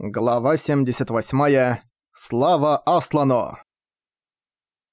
Глава 78. Слава Аслану!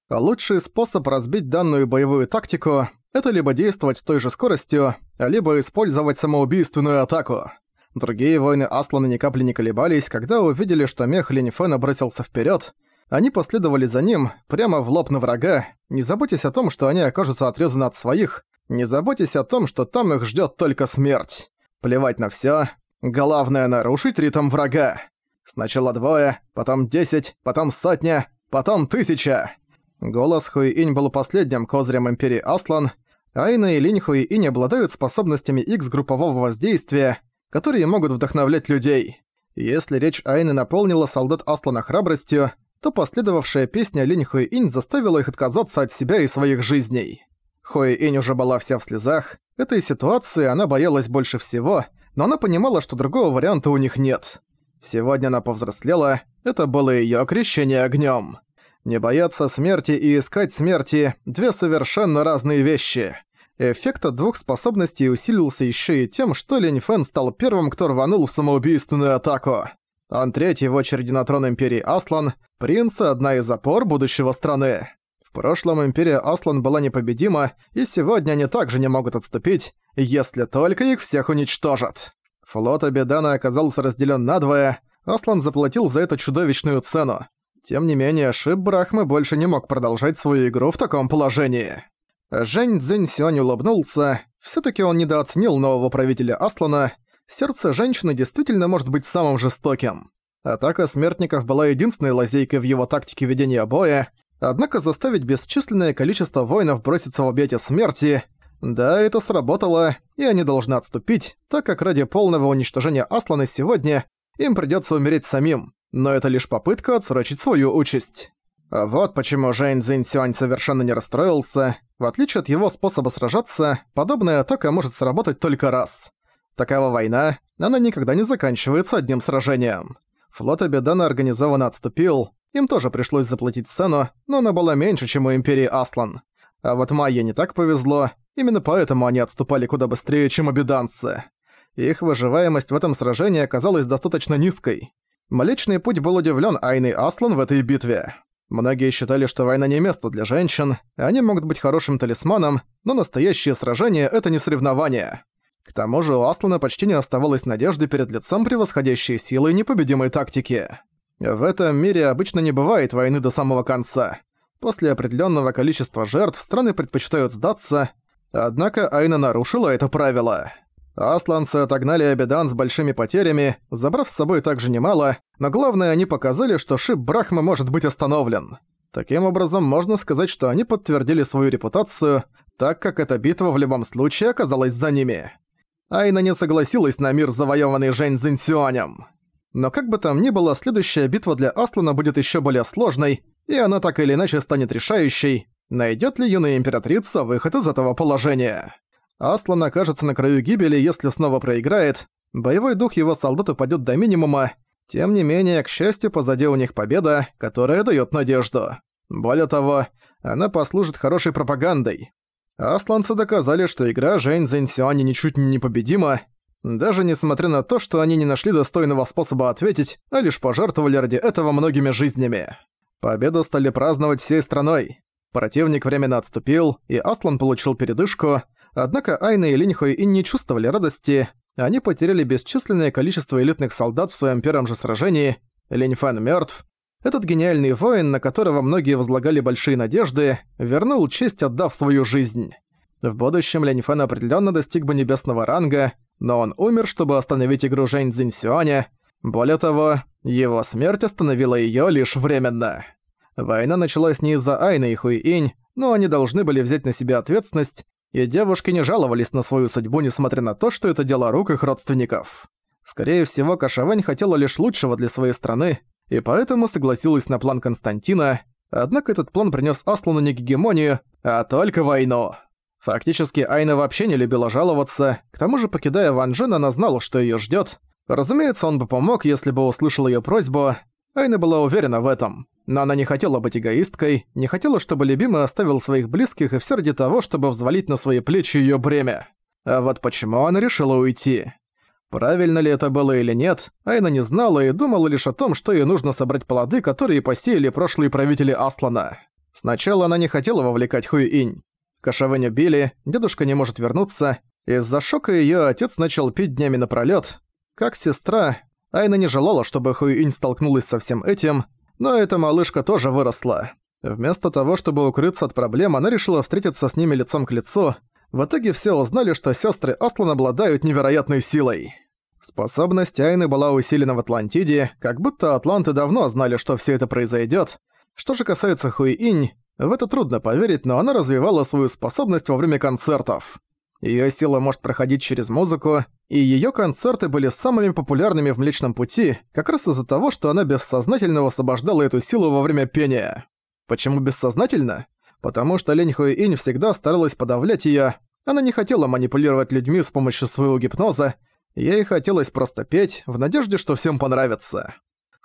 Лучший способ разбить данную боевую тактику – это либо действовать той же скоростью, либо использовать самоубийственную атаку. Другие воины Аслана ни капли не колебались, когда увидели, что мех Ленифена бросился вперед. Они последовали за ним, прямо в лоб на врага, не заботьтесь о том, что они окажутся отрезаны от своих, не заботьтесь о том, что там их ждет только смерть. Плевать на все, Главное нарушить ритм врага. Сначала двое, потом десять, потом сотня, потом тысяча. Голос Хуи-Инь был последним козырем Империи Аслан. Айна и Линь Хуи-Инь обладают способностями X группового воздействия, которые могут вдохновлять людей. Если речь Айны наполнила солдат Аслана храбростью, то последовавшая песня Линь Хуи-Инь заставила их отказаться от себя и своих жизней. Хуи-Инь уже была вся в слезах. Этой ситуации она боялась больше всего, но она понимала, что другого варианта у них нет. Сегодня она повзрослела, это было её крещение огнём. Не бояться смерти и искать смерти – две совершенно разные вещи. Эффект от двух способностей усилился ещё и тем, что Линь Фэн стал первым, кто рванул в самоубийственную атаку. Он третий в очереди на трон Империи Аслан, принц – одна из опор будущего страны. Прошлом Империя Аслан была непобедима, и сегодня они также не могут отступить, если только их всех уничтожат. Флот Абедана оказался разделен надвое, Аслан заплатил за это чудовищную цену. Тем не менее, Шип Брахмы больше не мог продолжать свою игру в таком положении. Жень Цзинь Сюань улыбнулся. все таки он недооценил нового правителя Аслана. Сердце женщины действительно может быть самым жестоким. Атака смертников была единственной лазейкой в его тактике ведения боя, однако заставить бесчисленное количество воинов броситься в объятия смерти да, это сработало, и они должны отступить, так как ради полного уничтожения Аслана сегодня им придётся умереть самим, но это лишь попытка отсрочить свою участь. А вот почему Жэнь Цзинь Сюань совершенно не расстроился. В отличие от его способа сражаться, подобная атака может сработать только раз. Такова война, она никогда не заканчивается одним сражением. Флот Абедана организованно отступил, им тоже пришлось заплатить цену, но она была меньше, чем у Империи Аслан. А вот Майе не так повезло, Именно поэтому они отступали куда быстрее, чем обиданцы. Их выживаемость в этом сражении оказалась достаточно низкой. Млечный путь был удивлен Айной Аслан в этой битве. Многие считали, что война не место для женщин, они могут быть хорошим талисманом, но настоящее сражение — это не соревнование. К тому же у Аслана почти не оставалось надежды перед лицом превосходящей силы непобедимой тактики. В этом мире обычно не бывает войны до самого конца. После определенного количества жертв страны предпочитают сдаться, Однако Айна нарушила это правило. Асланцы отогнали Абидан с большими потерями, забрав с собой также немало, но главное, они показали, что шип Брахмы может быть остановлен. Таким образом, можно сказать, что они подтвердили свою репутацию, так как эта битва в любом случае оказалась за ними. Айна не согласилась на мир, завоеванный Жень Цзиньсюанем. Но как бы там ни было, следующая битва для Аслана будет еще более сложной, и она так или иначе станет решающей, Найдет ли юная императрица выход из этого положения? Аслан окажется на краю гибели, если снова проиграет. Боевой дух его солдат упадет до минимума. Тем не менее, к счастью, позади у них победа, которая дает надежду. Более того, она послужит хорошей пропагандой. Асланцы доказали, что игра Жень Зэньсюани ничуть не непобедима, даже несмотря на то, что они не нашли достойного способа ответить, а лишь пожертвовали ради этого многими жизнями. Победу стали праздновать всей страной. Противник временно отступил, и Аслан получил передышку, однако Айна и Линьхуй и не чувствовали радости, они потеряли бесчисленное количество элитных солдат в своем первом же сражении, Линьфэн мертв. Этот гениальный воин, на которого многие возлагали большие надежды, вернул честь, отдав свою жизнь. В будущем Линьфэн определенно достиг бы небесного ранга, но он умер, чтобы остановить игру Жэнь Цзиньсюаня. Более того, его смерть остановила ее лишь временно. Война началась не из-за Айны и Хуи-Инь, но они должны были взять на себя ответственность, и девушки не жаловались на свою судьбу, несмотря на то, что это дело рук их родственников. Скорее всего, Кашавэнь хотела лишь лучшего для своей страны, и поэтому согласилась на план Константина, однако этот план принес Аслану не гегемонию, а только войну. Фактически, Айна вообще не любила жаловаться, к тому же, покидая Ван Джен, она знала, что её ждёт. Разумеется, он бы помог, если бы услышал её просьбу. Айна была уверена в этом. Но она не хотела быть эгоисткой, не хотела, чтобы любимый оставил своих близких и все ради того, чтобы взвалить на свои плечи ее бремя. А вот почему она решила уйти? Правильно ли это было или нет, Айна не знала и думала лишь о том, что ей нужно собрать плоды, которые посеяли прошлые правители Аслана. Сначала она не хотела вовлекать Хуи-Инь. Кошевынь убили, дедушка не может вернуться. Из-за шока её отец начал пить днями напролёт. Как сестра, Айна не желала, чтобы Хуи-Инь столкнулась со всем этим, но эта малышка тоже выросла. Вместо того, чтобы укрыться от проблем, она решила встретиться с ними лицом к лицу. В итоге все узнали, что сестры Аслан обладают невероятной силой. Способность Айны была усилена в Атлантиде, как будто атланты давно знали, что все это произойдет. Что же касается Хуи-Инь, в это трудно поверить, но она развивала свою способность во время концертов. Её сила может проходить через музыку, и её концерты были самыми популярными в Млечном Пути, как раз из-за того, что она бессознательно высвобождала эту силу во время пения. Почему бессознательно? Потому что Лень Хуи-Инь всегда старалась подавлять её, она не хотела манипулировать людьми с помощью своего гипноза, ей хотелось просто петь, в надежде, что всем понравится.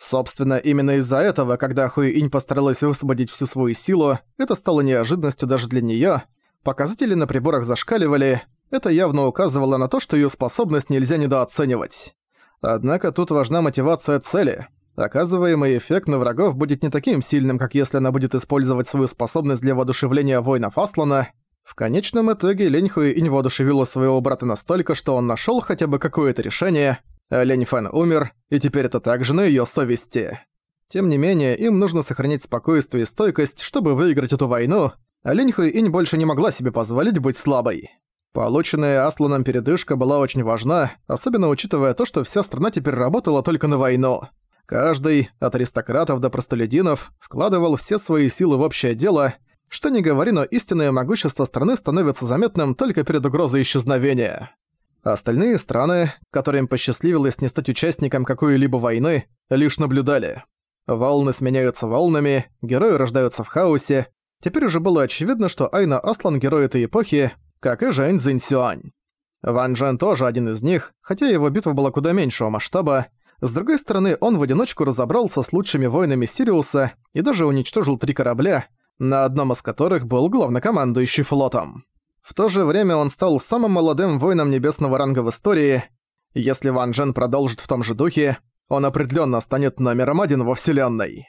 Собственно, именно из-за этого, когда Хуи-Инь постаралась высвободить всю свою силу, это стало неожиданностью даже для неё. Показатели на приборах зашкаливали, это явно указывало на то, что её способность нельзя недооценивать. Однако тут важна мотивация цели. Оказываемый эффект на врагов будет не таким сильным, как если она будет использовать свою способность для воодушевления воинов Аслана. В конечном итоге Лень Хуи-Инь воодушевила своего брата настолько, что он нашёл хотя бы какое-то решение – Лень Фэн умер, и теперь это также на её совести. Тем не менее, им нужно сохранить спокойствие и стойкость, чтобы выиграть эту войну, а Линь Инь больше не могла себе позволить быть слабой. Полученная Асланом передышка была очень важна, особенно учитывая то, что вся страна теперь работала только на войну. Каждый, от аристократов до простолюдинов, вкладывал все свои силы в общее дело, что не говори, но истинное могущество страны становится заметным только перед угрозой исчезновения. Остальные страны, которым посчастливилось не стать участником какой-либо войны, лишь наблюдали. Волны сменяются волнами, герои рождаются в хаосе. Теперь уже было очевидно, что Айна Аслан герой этой эпохи, как и Жэнь Цзиньсюань. Ван Джен тоже один из них, хотя его битва была куда меньшего масштаба. С другой стороны, он в одиночку разобрался с лучшими воинами Сириуса и даже уничтожил три корабля, на одном из которых был главнокомандующий флотом. В то же время он стал самым молодым воином небесного ранга в истории. Если Ван Джен продолжит в том же духе, он определенно станет номером один во Вселенной.